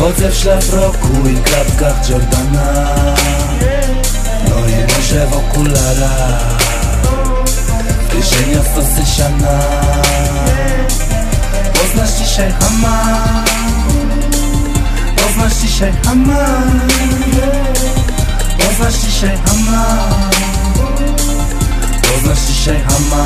Chodzę w szlafroku i klapkach Jordana. No i może w okularach. W kieszeniach stosy siana Poznasz dzisiaj hama Poznasz dzisiaj hama Poznasz dzisiaj hama Poznasz dzisiaj hama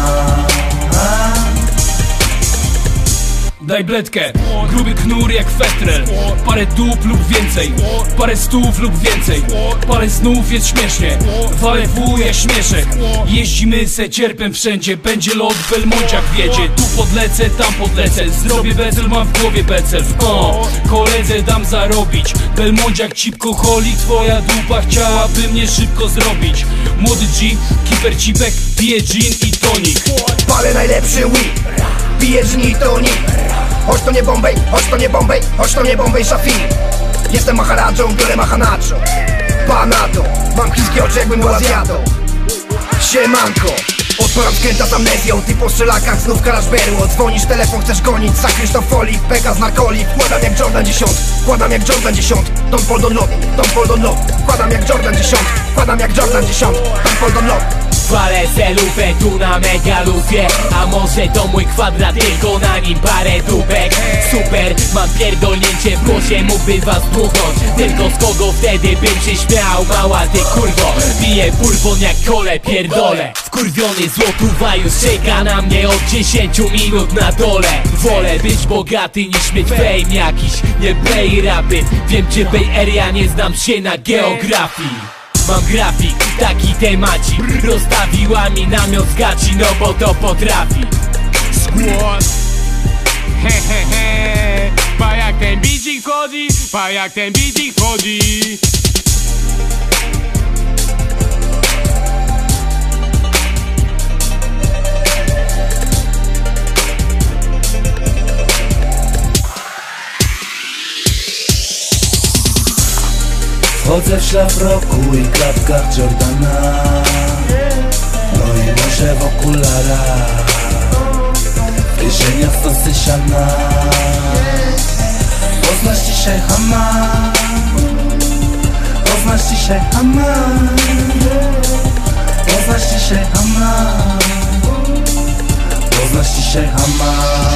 Daj bledkę, gruby knur jak fetrel Parę dup lub więcej, parę stów lub więcej. Parę snów jest śmiesznie, walę w jak śmieszek. Jeździmy se cierpem wszędzie, będzie lot Belmonciak wiedzie Tu podlecę, tam podlecę, zrobię becel, mam w głowie becel O, koledze dam zarobić. Belmonciak, cipkoholik, twoja dupa chciałaby mnie szybko zrobić. Młody G, kiper cipek, pije gin i tonik. Palę najlepszy weed Piję gin i tonik Choć to nie Bombay, choć to nie Bombay Choć to nie Bombay Shafi Jestem maharadżą, biorę mahanacho. Panato, mam chińskie oczy jakbym był Azjatą. Siemanko Otwaram skręta z amnezją, ty po strzelakach znów karasz berło Dzwonisz, telefon chcesz gonić, za kryształfolii Pegas narkoli, wkładam jak Jordan 10 Wkładam jak Jordan 10, Don't fall don't lock, don't fall don't lock Wkładam jak Jordan 10, wkładam jak Jordan 10 Don't fall don't Walę zelówę tu na megalufie A może to mój kwadrat, tylko na nim parę dupek. Super, mam pierdolnięcie w głosie, mógłby was dmuchnąć. Tylko z kogo wtedy bym się śmiał, mała ty kurwo? Piję bourbon jak kole, pierdolę. Wkurwiony złotuwa już czeka na mnie od 10 minut na dole. Wolę być bogaty niż mieć fame jakiś Nie play rapy, wiem czy Bay Area nie znam się na geografii Mam grafik, taki temacik. Rozstawiła mi namiot z gaci, no bo to potrafi. Skład He he he. Pa jak ten bicik chodzi Pa jak ten bicik chodzi Chodzę w szlafroku i klapkach Jordana. No i może w okularach kieszeniach stosy siana. Poznasz dzisiaj hama. Poznasz dzisiaj hama. Poznasz dzisiaj hama. Poznasz dzisiaj hama